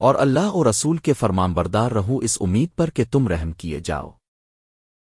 اور اللہ اور رسول کے فرمان بردار رہو اس امید پر کہ تم رحم کیے جاؤ۔